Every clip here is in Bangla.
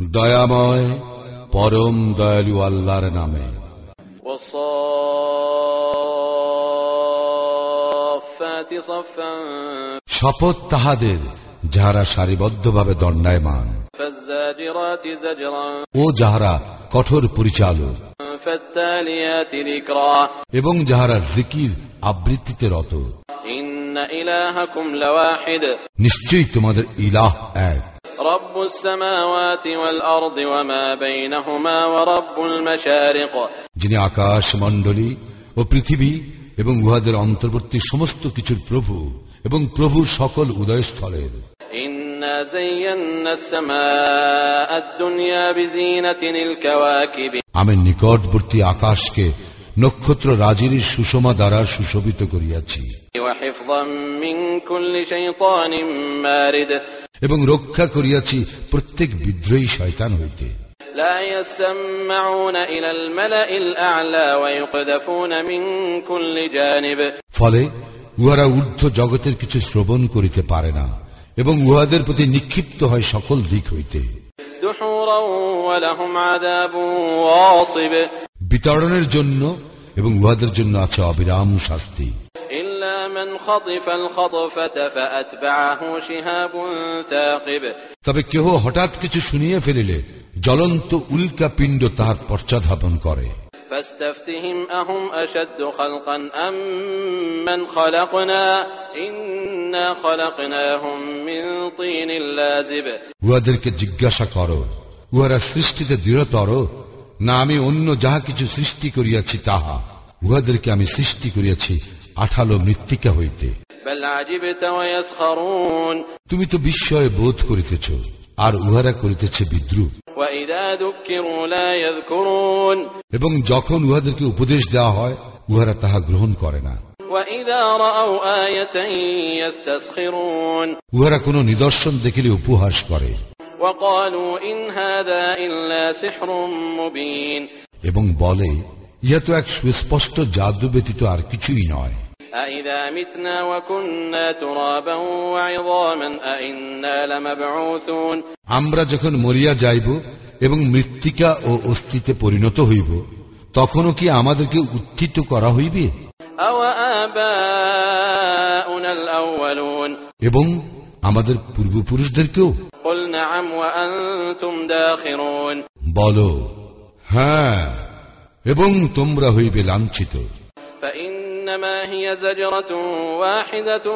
দয়াময় পরম দয়ালু আল্লাহর নামে। শপথ তাহাদের যাহারা সারিবদ্ধভাবে দণ্ডায়মান। ও যাহারা কঠোর পরিচালক। এবং যাহারা জিকির আবৃত্তিতে রত إن إلهكم لواحد নিশ্চয়ই তোমাদের ইলাহ এক رب السماوات والأرض وما بينهما ورب المشارق যিনি আকাশ মণ্ডলী ও পৃথিবী এবং উহাদের অন্তর্বর্তী সমস্ত কিছুর প্রভু এবং প্রভু সকল উদয়স্থলের إنا زينا السماء الدنيا بزينة الكواكب আমি নিকটবর্তী আকাশকে নক্ষত্র রাজির সুষমা দ্বারা সুশোভিত করিয়াছি وحفظا من كل شيطان مارد এবং রক্ষা করিয়াছি প্রত্যেক বিদ্রোহী শয়তান হইতে لا يسمعون إلى الملأ الأعلى ويقذفون من كل جانب ফলে উহারা ঊর্ধ্ব জগতের কিছু শ্রবণ করিতে পারে না এবং উহাদের প্রতি নিক্ষিপ্ত হয় সকল দিক হইতে। বিতরণের জন্য এবং উহাদের জন্য আছে অবিরাম শাস্তি। তবে কেহ হঠাৎ কিছু শুনিয়ে ফেলিলে জ্বলন্ত উল্কা পিণ্ড তাহার পশ্চাধাপন করে। فاستفتهم أهم أشد خلقا أم من خلقنا إنا خلقناهم من طين لازب উহাদেরকে জিজ্ঞাসা করো উহারা সৃষ্টিতে দৃঢ়তর না আমি অন্য যাহা কিছু সৃষ্টি করিয়াছি তাহা উহাদেরকে আমি সৃষ্টি করিয়াছি আঠালো মৃত্তিকা হইতে بل عجبت ويسخرون তুমি তো বিস্ময়ে বোধ করিতেছ আর উহারা করিতেছে বিদ্রুপ এবং যখন উহাদেরকে উপদেশ দেওয়া হয় উহারা তাহা গ্রহণ করে না। উহারা কোন নিদর্শন দেখিলে উপহাস করে। এবং বলে ইহা তো এক সুস্পষ্ট জাদু ব্যতীত আর কিছুই নয়। أإذا متنا وكنا ترابا وعظاما أإنا لمبعوثون আমরা যখন মরিয়া যাইব এবং মৃত্তিকা ও অস্থিতে পরিণত হইব তখনও কি আমাদেরকে উত্থিত করা হইবে أوآباؤنا الأولون এবং আমাদের পূর্বপুরুষদেরকেও قل نعم وأنتم داخرون বলো হ্যাঁ এবং তোমরা হইবে লাঞ্ছিত فإنما هي زجرة واحدة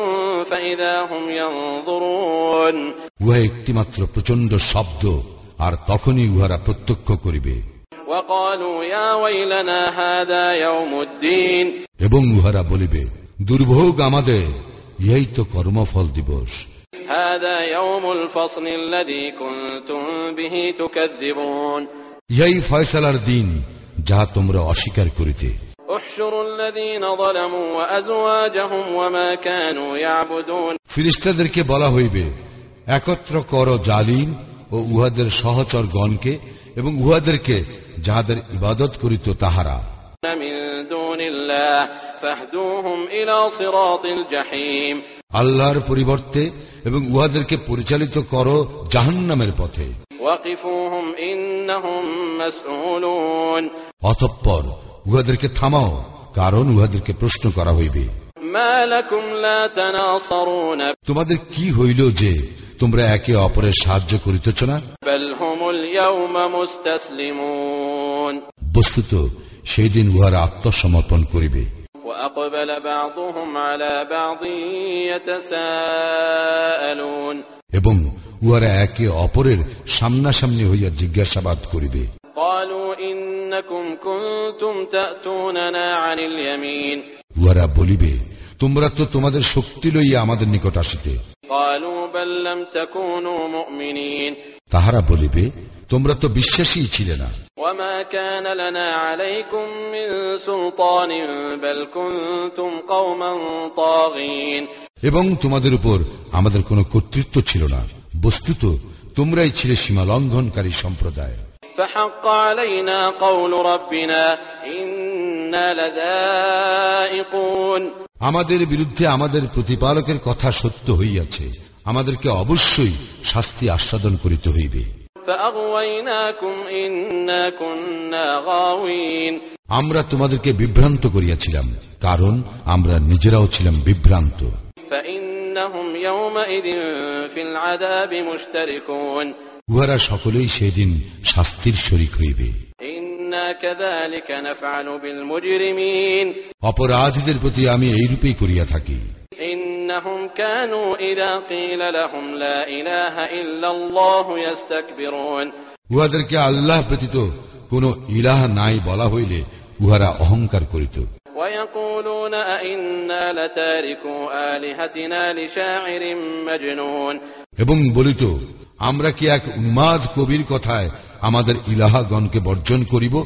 فإذا هم ينظرون উহা একটিমাত্র প্রচন্ড শব্দ আর তখনই উহারা প্রত্যক্ষ করিবে وقالوا يا ويلنا هذا يوم الدين এবং উহারা বলিবে দুর্ভোগ আমাদের ইহাই তো কর্মফল দিবস هذا يوم الفصل الذي كنتم به تكذبون ইহাই ফয়সালার দিন যাহা তোমরা অস্বীকার করিতে ফিরিস্তাদেরকে বলা হইবে একত্র কর জালিম ও উহাদের সহচর গণকে এবং উহাদেরকে যাহাদের ইবাদত করিত তাহারা। আল্লাহর পরিবর্তে এবং উহাদেরকে পরিচালিত করো জাহান্নামের পথে। অতঃপর উহাদেরকে থামাও কারণ উহাদেরকে প্রশ্ন করা হইবে। তোমাদের কি হইল যে তোমরা একে অপরের সাহায্য করিতেছ না? বস্তুত সেই দিন উহার আত্মসমর্পণ করিবে। এবং উহারা একে অপরের সামনাসামনি হইয়া জিজ্ঞাসাবাদ করিবে। উহারা বলিবে তোমরা তো তোমাদের শক্তি লইয়া আমাদের নিকট আসিতে। তাহারা বলিবে তোমরা তো বিশ্বাসী ছিলে না। এবং তোমাদের উপর আমাদের কোনো কর্তৃত্ব ছিল না। বস্তুত তোমরাই ছিলে সীমা লঙ্ঘনকারী সম্প্রদায়। فحق علينا قول ربنا إنا لذائقون আমাদের বিরুদ্ধে আমাদের প্রতিপালকের কথা সত্য হইয়াছে আমাদেরকে অবশ্যই শাস্তি আস্বাদন করিতে হইবে فأغويناكم إنا كنا غاوين আমরা তোমাদেরকে বিভ্রান্ত করিয়াছিলাম কারণ আমরা নিজেরাও ছিলাম বিভ্রান্ত فإنهم يومئذ في العذاب مشتركون উহারা সকলেই সেদিন শাস্তির শরিক হইবে إنا كذلك نفعل بالمجرمين অপরাধীদের প্রতি আমি এইরূপেই করিয়া থাকি إنهم كانوا إذا قيل لهم لا إله إلا الله يستكبرون উহাদেরকে আল্লাহ ব্যতীত কোন ইলাহ নাই বলা হইলে উহারা অহংকার করিত ويقولون أئنا لتاركو آلهتنا لشاعر مجنون এবং বলিত আমরা কি এক উন্মাদ কবির কথায় আমাদের ইলাহাগণকে বর্জন করিব?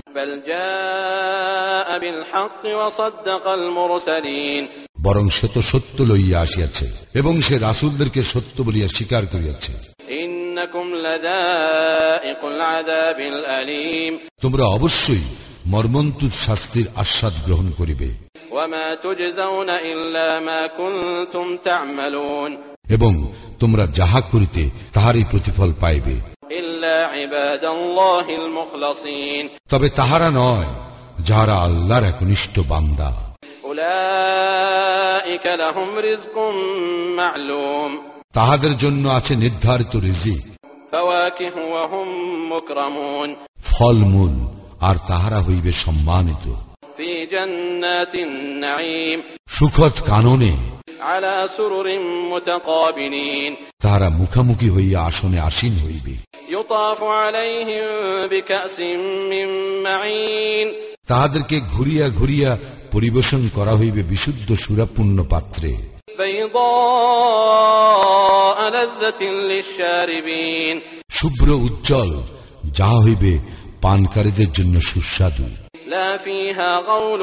বরং সে তো সত্য লইয়া আসিয়াছে এবং সে রাসুলদেরকে সত্য বলিয়া স্বীকার করিয়াছে। তোমরা অবশ্যই মর্মন্তুদ শাস্তির আশ্বাদ গ্রহণ করিবে। এবং তোমরা যাহা করিতে তাহারই প্রতিফল পাইবে। তবে তাহারা নয় যাহারা আল্লাহর একনিষ্ঠ বান্দা। তাহাদের জন্য আছে নির্ধারিত রিজিক। ফলমূল আর তাহারা হইবে সম্মানিত। সুখদ কাননে তাহারা মুখামুখি হইয়া আসনে আসীন হইবে يطاف عليهم بكأس من معين তাহাদেরকে ঘুরিয়া ঘুরিয়া পরিবেশন করা হইবে বিশুদ্ধ সুরাপূর্ণ পাত্রে بيضاء لذة للشاربين শুভ্র উজ্জ্বল যাহা হইবে পানকারীদের জন্য সুস্বাদু لا فيها غول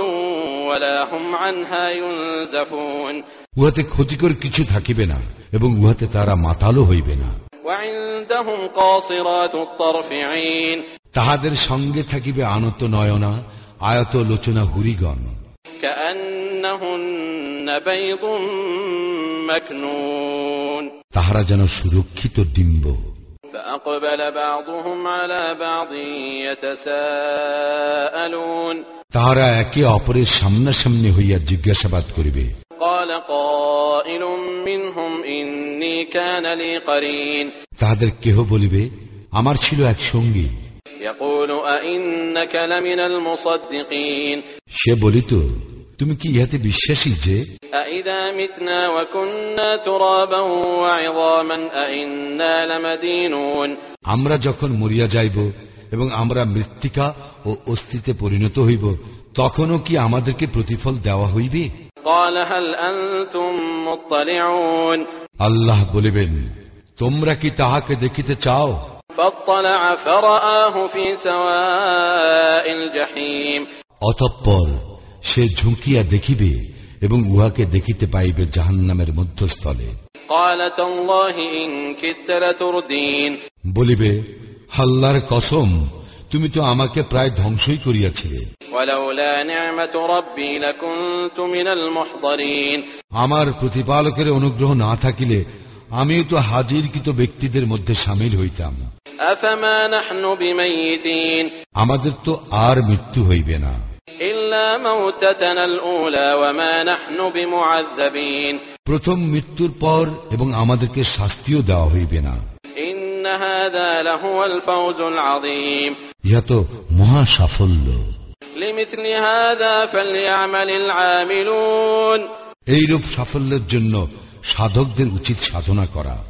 ولا هم عنها ينزفون উহাতে ক্ষতিকর কিছু থাকিবে না এবং উহাতে তারা মাতালও হইবে না। তাহাদের সঙ্গে থাকিবে আনত নয়না আয়ত লোচনা হুরিগণ। তাহারা যেন সুরক্ষিত ডিম্ব। তাহারা একে অপরের সামনাসামনি হইয়া জিজ্ঞাসাবাদ করিবে। তাহাদের কেহ বলিবে আমার ছিল এক সঙ্গী। সে বলিত তুমি কি ইহাতে বিশ্বাসী যে? আমরা যখন মরিয়া যাইব এবং আমরা মৃত্তিকা ও অস্তিতে পরিণত হইব তখনও কি আমাদেরকে প্রতিফল দেওয়া হইবে? আল্লাহ বলিবেন তোমরা কি তাহাকে দেখিতে চাও? অতঃপর সে ঝুঁকিয়া দেখিবে এবং উহাকে দেখিতে পাইবে জাহান নামের মধ্যস্থলে বলিবে হাল্লার কসম তুমি তো আমাকে প্রায় ধ্বংসই করিয়াছিলে। আমার প্রতিপালকের অনুগ্রহ না থাকিলে আমিও তো হাজির কৃত ব্যক্তিদের মধ্যে সামিল হইতাম। আমাদের তো আর মৃত্যু হইবে না। প্রথম মৃত্যুর পর এবং আমাদেরকে শাস্তিও দেওয়া হইবে না। ইহা তো মহা সাফল্য। এইরূপ সাফল্যের জন্য সাধকদের উচিত সাধনা করা।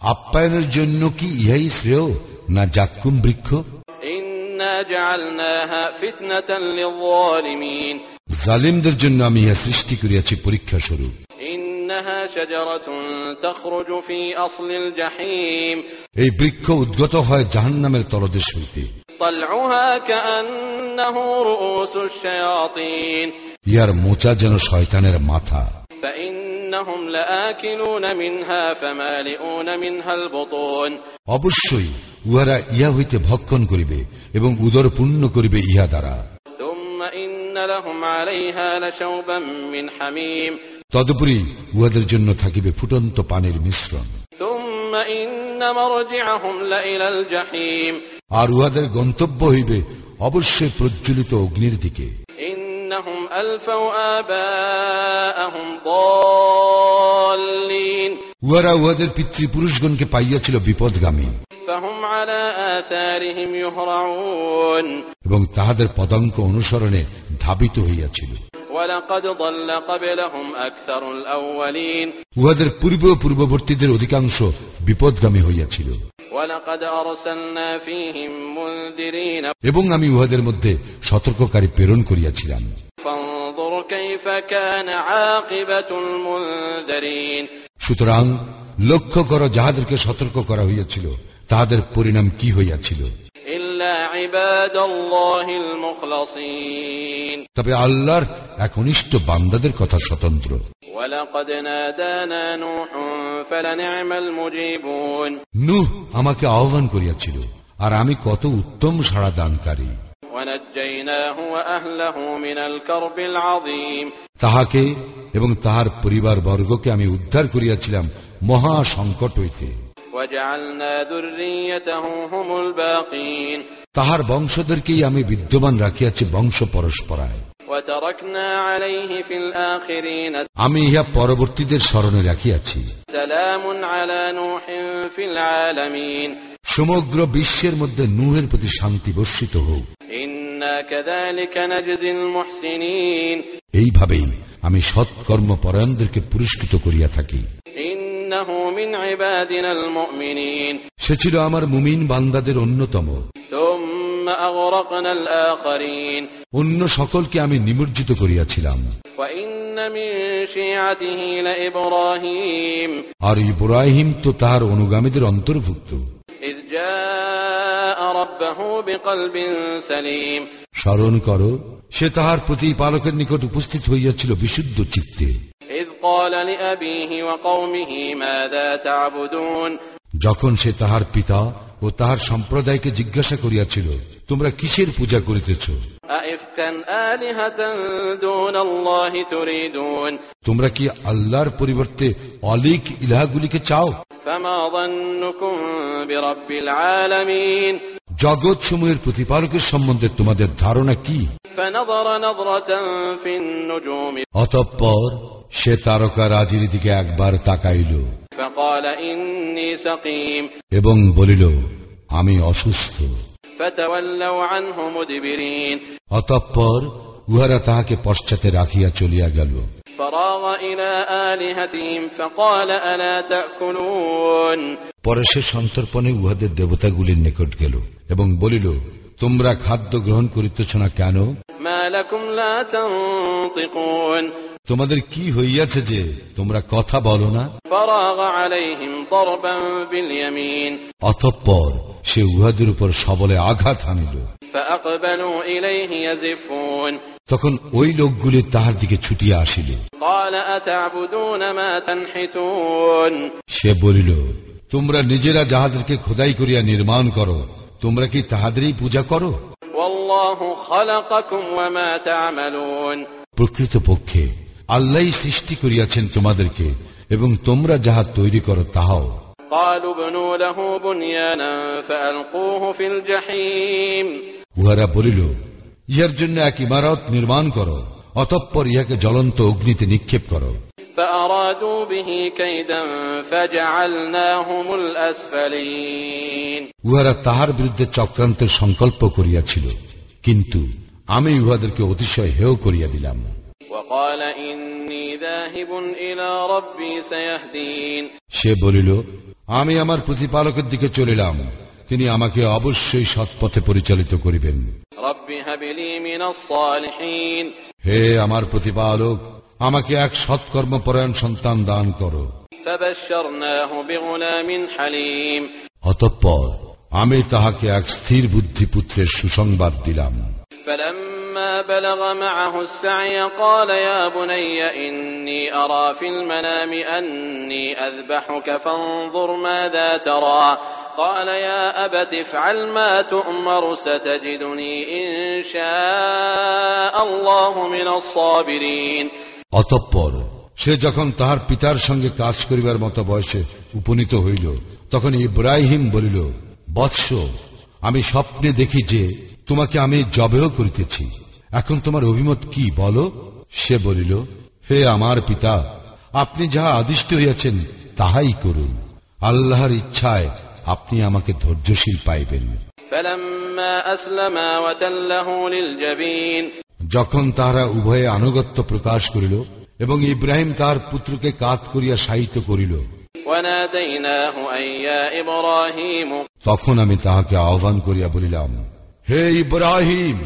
আপ্যায়নের জন্য কি ইহাই শ্রেয় না জাকুম বৃক্ষ? জালিমদের জন্য আমি ইহা সৃষ্টি করিয়াছি পরীক্ষা স্বরূপ إنها شجرة تخرج في أصل الجحيم এই বৃক্ষ উদ্গত হয় জাহান্নামের তলদেশ হইতে طلعها كأنه رؤوس الشياطين ইহার মোচা যেন শয়তানের মাথা فإنهم وإنهم لآكلون منها فمالئون منها البطون অবশ্যই উহারা ইহা হইতে ভক্ষণ করিবে এবং উদর পূর্ণ করিবে ইহা দ্বারা ثم إن لهم عليها لشوبا من حميم তদুপরি উহাদের জন্য থাকিবে ফুটন্ত পানির মিশ্রণ। আর উহাদের গন্তব্য হইবে অবশ্যই প্রজ্বলিত অগ্নির দিকে। উহারা উহাদের পিতৃপুরুষগণকে পাইয়াছিল বিপদগামী এবং তাহাদের পদঙ্ক অনুসরণে ধাবিত হইয়াছিল। উহাদের পূর্ব পূর্ববর্তীদের অধিকাংশ বিপদগামী হইয়াছিল। এবং আমি উহাদের মধ্যে সতর্ককারী প্রেরণ করিয়াছিলাম। সুতরাং লক্ষ্য কর যাহাদেরকে সতর্ক করা হইয়াছিল তাহাদের পরিণাম কি হইয়াছিল। তবে আল্লাহর একনিষ্ঠ বান্দাদের কথা স্বতন্ত্র। নুহ আমাকে আহ্বান করিয়াছিল আর আমি কত উত্তম সাড়া দানকারী। তাহাকে এবং তাহার পরিবার বর্গকে আমি উদ্ধার করিয়াছিলাম মহা সংকট হইতে। তাহার বংশদেরকেই আমি বিদ্যমান রাখিয়াছি বংশ পরস্পরায়। আমি ইহা পরবর্তীদের স্মরণে রাখিয়াছি। সমগ্র বিশ্বের মধ্যে নুহের প্রতি শান্তি বর্ষিত হোক। এইভাবেই আমি সৎকর্ম পরায়ণদেরকে পুরস্কৃত করিয়া থাকি। সে ছিল আমার মুমিন বান্দাদের অন্যতম। অন্য সকলকে আমি নিমজ্জিত করিয়াছিলাম। আর ইব্রাহিম তো তাহার অনুগামীদের অন্তর্ভুক্ত। স্মরণ করো সে তাহার প্রতিপালকের নিকট উপস্থিত হইয়াছিল বিশুদ্ধ চিত্তে। যখন সে তাহার পিতা ও তাহার সম্প্রদায়কে জিজ্ঞাসা করিয়াছিল তোমরা কিসের পূজা করিতেছ? তোমরা কি আল্লাহর পরিবর্তে অলিক ইলাহাগুলিকে চাও? জগৎ সমূহের প্রতিপালকের সম্বন্ধে তোমাদের ধারণা কি? অতঃপর সে তারকা রাজির দিকে একবার তাকাইল। এবং বলিল আমি অসুস্থ। অতঃপর উহারা তাহাকে পশ্চাতে রাখিয়া চলিয়া গেল। পরে সে সন্তর্পণে উহাদের দেবতাগুলির নিকট গেল এবং বলিল তোমরা খাদ্য গ্রহণ করিতেছ না কেন? তোমাদের কি হইয়াছে যে তোমরা কথা বলো না? অতঃপর সে উহাদের উপর সবলে আঘাত আনিল তখন ওই লোকগুলি তাহার দিকে ছুটিয়া আসিল। সে বলিল তোমরা নিজেরা যাহাদেরকে খোদাই করিয়া নির্মাণ করো তোমরা কি তাহাদেরই পূজা করো? প্রকৃতপক্ষে আল্লাহ সৃষ্টি করিয়াছেন তোমাদেরকে এবং তোমরা যাহা তৈরি করো তাহাও। উহারা বলিল ইহার জন্য এক ইমারত নির্মাণ করো অতঃপর ইহাকে জ্বলন্ত অগ্নিতে নিক্ষেপ করো। উহারা তাহার বিরুদ্ধে চক্রান্তের সংকল্প করিয়াছিল। কিন্তু আমি উহাদেরকে অতিশয় হেয় করিয়া দিলাম। সে বলিল আমি আমার প্রতিপালকের দিকে চলিলাম তিনি আমাকে অবশ্যই সৎপথে পরিচালিত করিবেন। হে আমার প্রতিপালক আমাকে এক সৎকর্ম পরায়ণ সন্তান দান করো। অতঃপর আমি তাহাকে এক স্থির বুদ্ধি পুত্রের সুসংবাদ দিলাম فلما بلغ معه السعي قال يا بني إني أرى في المنام أني أذبحك فانظر ماذا ترى قال يا أبت افعل ما تؤمر ستجدني إن شاء الله من الصابرين অতঃপর সে যখন তাহার পিতার সঙ্গে কাজ করিবার মতো বয়সে উপনীত হইল তখন ইব্রাহিম বলিল বৎস আমি স্বপ্নে দেখি যে তোমাকে আমি জবেও করিতেছি। এখন তোমার অভিমত কি বলো? সে বলিল হে আমার পিতা আপনি যাহা আদিষ্ট হইয়াছেন তাহাই করুন। আল্লাহর ইচ্ছায় আপনি আমাকে ধৈর্যশীল পাইবেন। যখন তাহারা উভয়ে আনুগত্য প্রকাশ করিল এবং ইব্রাহিম তার পুত্রকে কাত করিয়া সাহিত্য করিল وناديناه أن يا إبراهيم তখন আমি তাহাকে আহ্বান করিয়া বলিলাম হে ইব্রাহিম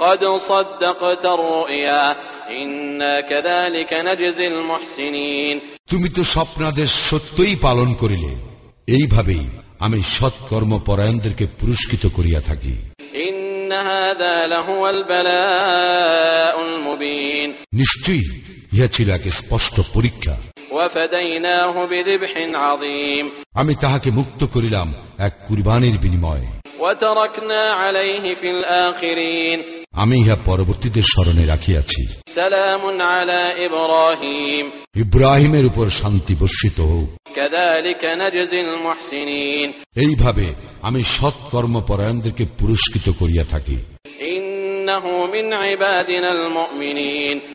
قد صدقت الرؤيا إنا كذلك نجزي المحسنين তুমি তো স্বপ্নাদেশ সত্যই পালন করিলে এইভাবেই আমি সৎকর্ম পরায়ণদেরকে পুরস্কৃত করিয়া থাকি إن هذا لهو البلاء المبين নিশ্চয়ই ইহা ছিল এক স্পষ্ট পরীক্ষা وفديناه بذبح عظيم আমি তাহাকে মুক্ত করিলাম এক কুরবানের বিনিময়ে। আমি ইহা পরবর্তীদের স্মরণে রাখিয়াছি। ইব্রাহিমের উপর শান্তি বর্ষিত হোক। এইভাবে আমি সৎ কর্মপরায়ণদেরকে পুরস্কৃত করিয়া থাকি।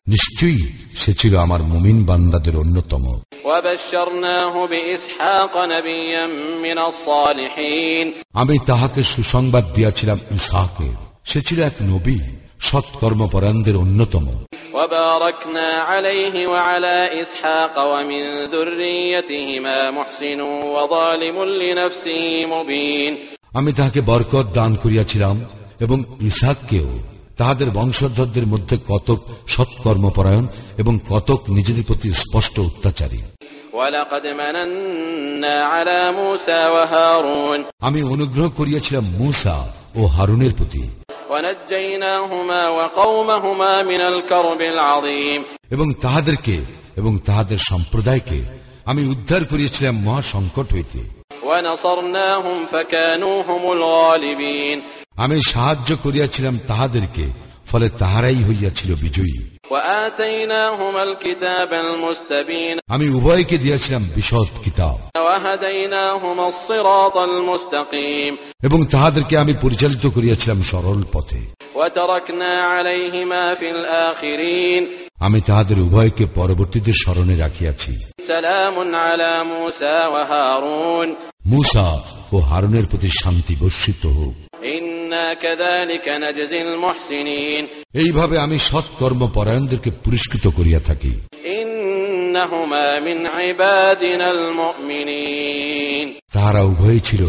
নিশ্চয়ই সে ছিল আমার মুমিন বান্দাদের অন্যতম। আমি তাহাকে সুসংবাদ দিয়াছিলাম ইসাহকে সে ছিল এক নবী সৎকর্ম সৎকর্মপরায়ণদের অন্যতম। আমি তাহাকে বরকত দান করিয়াছিলাম এবং ইসাককেও তাহাদের বংশধরদের মধ্যে কতক সৎকর্মপরায়ণ এবং কতক নিজেদের প্রতি স্পষ্ট অত্যাচারী। আমি অনুগ্রহ করিয়াছিলাম মূসা ও হারুনের প্রতি। এবং তাহাদেরকে এবং তাহাদের সম্প্রদায়কে আমি উদ্ধার করিয়াছিলাম মহাসংকট হইতে। আমি সাহায্য করিয়াছিলাম তাহাদেরকে ফলে তাহারাই হইয়াছিল বিজয়ী। আমি উভয়কে দিয়াছিলাম বিশদ কিতাব। এবং তাহাদেরকে আমি পরিচালিত করিয়াছিলাম সরল পথে। আমি তাহাদের উভয়কে পরবর্তীতে স্মরণে রাখিয়াছি। মুসা ও হারুনের প্রতি শান্তি বর্ষিত হোক। এইভাবে আমি সৎ কর্ম পরায়ণদেরকে পুরস্কৃত করিয়া থাকি। তাহারা উভয় ছিল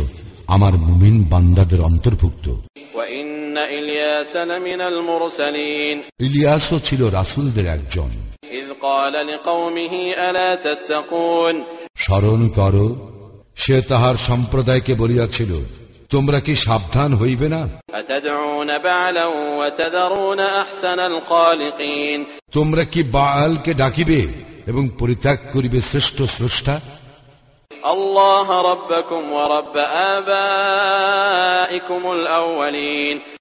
আমার মুমিন বান্দাদের অন্তর্ভুক্ত। ইলিয়াসও ছিল রাসুলদের একজন। স্মরণ কর সে তাহার সম্প্রদায়কে বলিয়াছিল তোমরা কি সাবধান হইবে না? তোমরা কি বালকে ডাকিবে এবং পরিত্যাগ করিবে শ্রেষ্ঠ স্রষ্টা?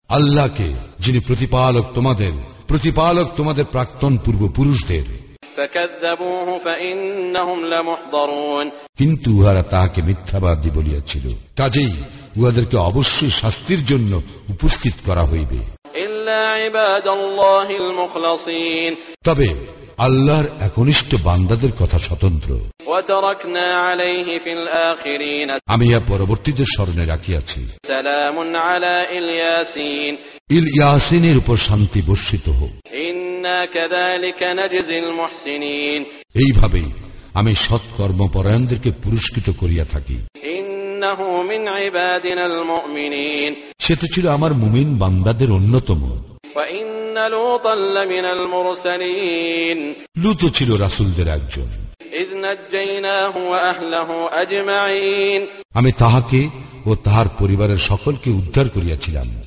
আল্লাহকে যিনি প্রতিপালক তোমাদের প্রতিপালক তোমাদের প্রাক্তন পূর্বপুরুষদের। কিন্তু উহারা তাহাকে মিথ্যাবাদী বলিয়াছিল। কাজেই উহাদেরকে অবশ্যই শাস্তির জন্য উপস্থিত করা হইবে। তবে আল্লাহর একনিষ্ঠ বান্দাদের কথা স্বতন্ত্র। আমি ইয়া পরবর্তীদের স্মরণে রাখিয়াছি। ইল ইয়াসিনের উপর শান্তি বর্ষিত হোক। এইভাবেই আমি সৎকর্মপরায়ণদেরকে পুরস্কৃত করিয়া থাকি। সে তো ছিল আমার মুমিন বান্দাদের অন্যতম। লুত ছিল রাসুলদের একজন। আমি তাহাকে ও তাহার পরিবারের সকলকে উদ্ধার করিয়াছিলাম।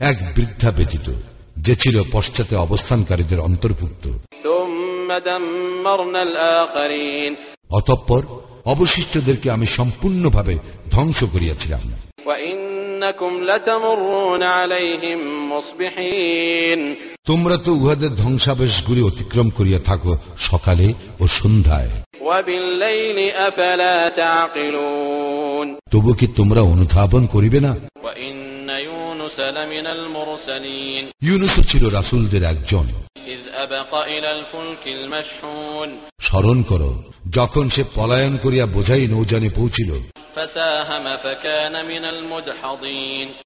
এক বৃদ্ধা ব্যতীত যে ছিল পশ্চাতে অবস্থানকারীদের অন্তর্ভুক্ত। অতঃপর অবশিষ্টদেরকে আমি সম্পূর্ণভাবে ধ্বংস করিয়াছিলাম وإنكم لتمرون عليهم مصبحين তোমরা তো উহাদের ধ্বংসাবেশগুলি অতিক্রম করিয়া থাকো সকালে ও সন্ধ্যায়। তবু কি তোমরা অনুধাবন করিবে না? ইউনুস ছিল রাসুলদের একজন। স্মরণ করো যখন সে পলায়ন করিয়া বোঝাই নৌজানে পৌঁছিল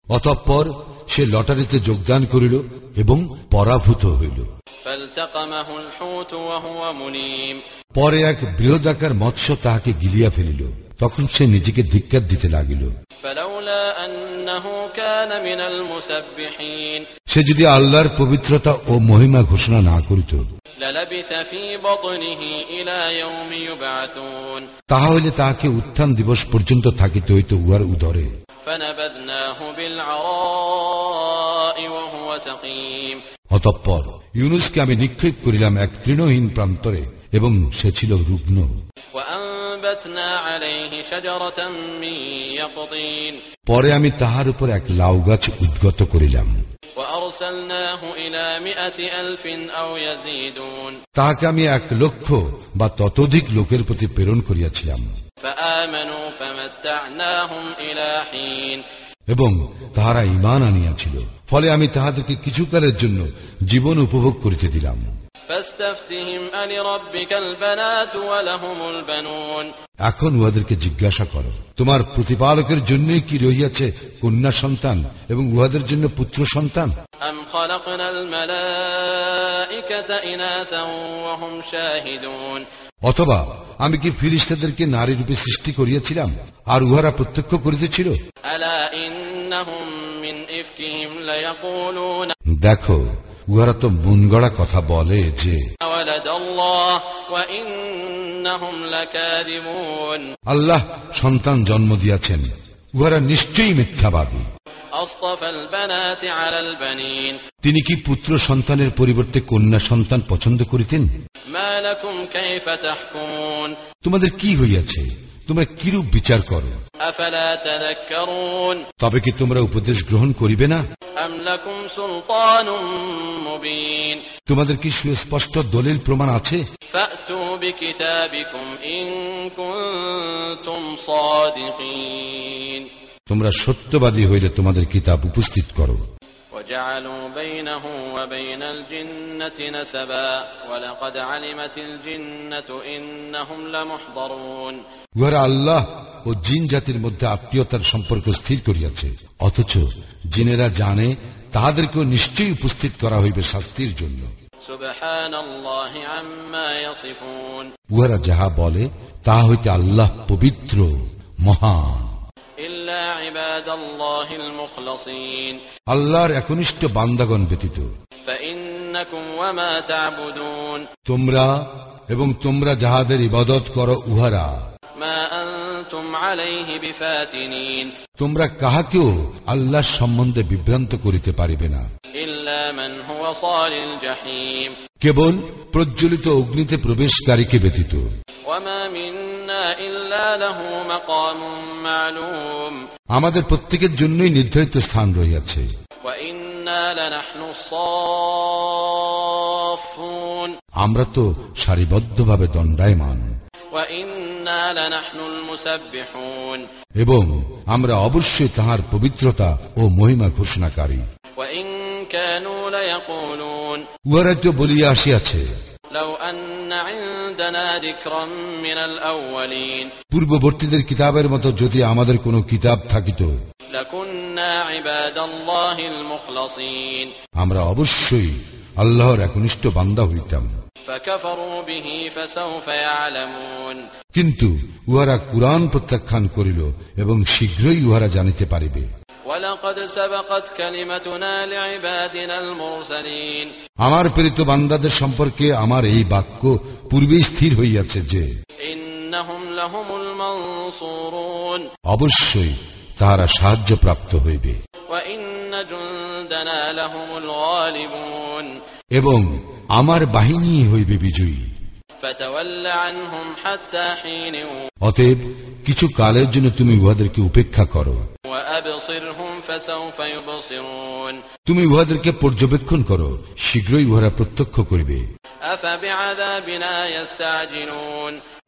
অতঃপর সে লটারিতে যোগদান করিল এবং পরাভূত হইল فالتقمه الحوت وهو مليم পরে এক বৃহদাকার মৎস্য তাহাকে গিলিয়া ফেলিল তখন সে নিজেকে ধিক্কার দিতে লাগিল فلولا أنه كان من المسبحين সে যদি আল্লাহর পবিত্রতা ও মহিমা ঘোষণা না করিত للبث في بطنه إلى يوم يبعثون তাহা হইলে তাহাকে উত্থান দিবস পর্যন্ত থাকিতে হইত উহার উদরে فنبذناه بالعراء وهو سقيم অতঃপর ইউনুসকে আমি নিক্ষেপ করিলাম এক তৃণহীন প্রান্তরে এবং সে ছিল রুগ্ন। পরে আমি তাহার উপর এক লাউ গাছ উদ্গত করিলাম। তাহাকে আমি এক লক্ষ বা ততোধিক লোকের প্রতি প্রেরণ করিয়াছিলাম। এবং তাহারা ইমান আনিয়াছিল। ফলে আমি তাহাদেরকে কিছু কালের জন্য জীবন উপভোগ করিতে দিলাম। এখন উহাদেরকে জিজ্ঞাসা করো তোমার প্রতিপালকের জন্য কি রহিয়াছে কন্যা সন্তান এবং উহাদের জন্য পুত্র সন্তান? অথবা আমি কি ফিরিস্তাদেরকে নারী রূপে সৃষ্টি করিয়াছিলাম আর উহারা প্রত্যক্ষ করিতেছিল? দেখো উহারা তো বুনগড়া কথা বলে যে আল্লাহ সন্তান জন্ম দিয়াছেন। উহারা নিশ্চয়ই মিথ্যাবাদী। তিনি কি পুত্র সন্তানের পরিবর্তে কন্যা সন্তান পছন্দ করিতেন? তোমাদের কি হইয়াছে? তোমরা কিরূপ বিচার করো? তবে কি তোমরা উপদেশ গ্রহণ করিবে না? তোমাদের কি সুস্পষ্ট দলিল প্রমাণ আছে? কিতাবিকুম তোমরা সত্যবাদী হইলে তোমাদের কিতাব উপস্থিত করো وجعلوا بينه وبين الجنة نسبا ولقد علمت الجنة إنهم لمحضرون উহারা আল্লাহ ও জিন জাতির মধ্যে আত্মীয়তার সম্পর্ক স্থির করিয়াছে অথচ জিনেরা জানে তাহাদেরকেও নিশ্চয়ই উপস্থিত করা হইবে শাস্তির জন্য سبحان الله عما يصفون উহারা যাহা বলে তাহা হইতে আল্লাহ পবিত্র মহান আল্লাহর একনিষ্ঠ বান্দাগণ ব্যতীত। তোমরা এবং তোমরা যাহাদের ইবাদত করো উহারা তোমরা কাহাকেও আল্লাহ সম্বন্ধে বিভ্রান্ত করিতে পারিবে না। কেবল প্রজ্বলিত অগ্নিতে প্রবেশকারীকে ব্যতীত। আমাদের প্রত্যেকের জন্যই নির্ধারিত স্থান রহিয়াছে। আমরা তো সারিবদ্ধভাবে দণ্ডায়মান। এবং আমরা অবশ্যই তাহার পবিত্রতা ও মহিমা ঘোষণাকারী। উহারা তো বলিয়া আসিয়াছে। পূর্ববর্তীদের কিতাবের মতো যদি আমাদের কোনো কিতাব থাকিত। আমরা অবশ্যই আল্লাহর একনিষ্ঠ বান্দা হইতাম। কিন্তু উহারা কুরআন প্রত্যাখ্যান করিল এবং শীঘ্রই উহারা জানিতে পারিবে। আমার প্রেরিত বান্দাদের সম্পর্কে আমার এই বাক্য পূর্বেই স্থির হইয়াছে যে অবশ্যই তাহারা সাহায্য প্রাপ্ত হইবে। এবং আমার বাহিনী হইবে বিজয়ী। অতএব কিছু কালের জন্য তুমি উহাদেরকে উপেক্ষা করো। তুমি উহাদেরকে পর্যবেক্ষণ করো শীঘ্রই উহারা প্রত্যক্ষ করিবে।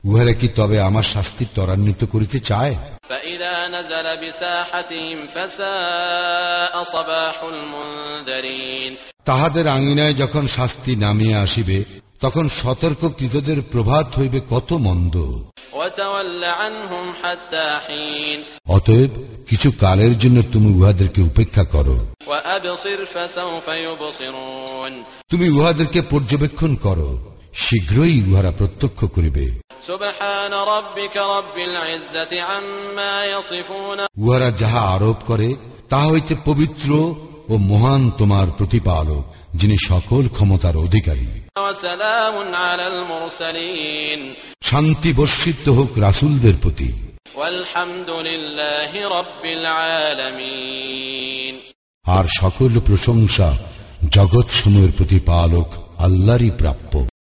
উহারা কি তবে আমার শাস্তি ত্বরান্বিত করিতে চায়? তাহাদের আঙিনায় যখন শাস্তি নামিয়ে আসিবে তখন সতর্ক কৃতদের প্রভাত হইবে কত মন্দ। অতএব কিছু কালের জন্য তুমি উহাদেরকে উপেক্ষা করো। তুমি উহাদেরকে পর্যবেক্ষণ করো। শীঘ্রই উহারা প্রত্যক্ষ করিবে। উহারা যাহা আরোপ করে তাহা হইতে পবিত্র ও মহান তোমার প্রতিপালক যিনি সকল ক্ষমতার অধিকারী। শান্তি বর্ষিত হোক রাসুলদের প্রতি। আর সকল প্রশংসা জগৎ সময়ের প্রতিপালক আল্লাহরই প্রাপ্য।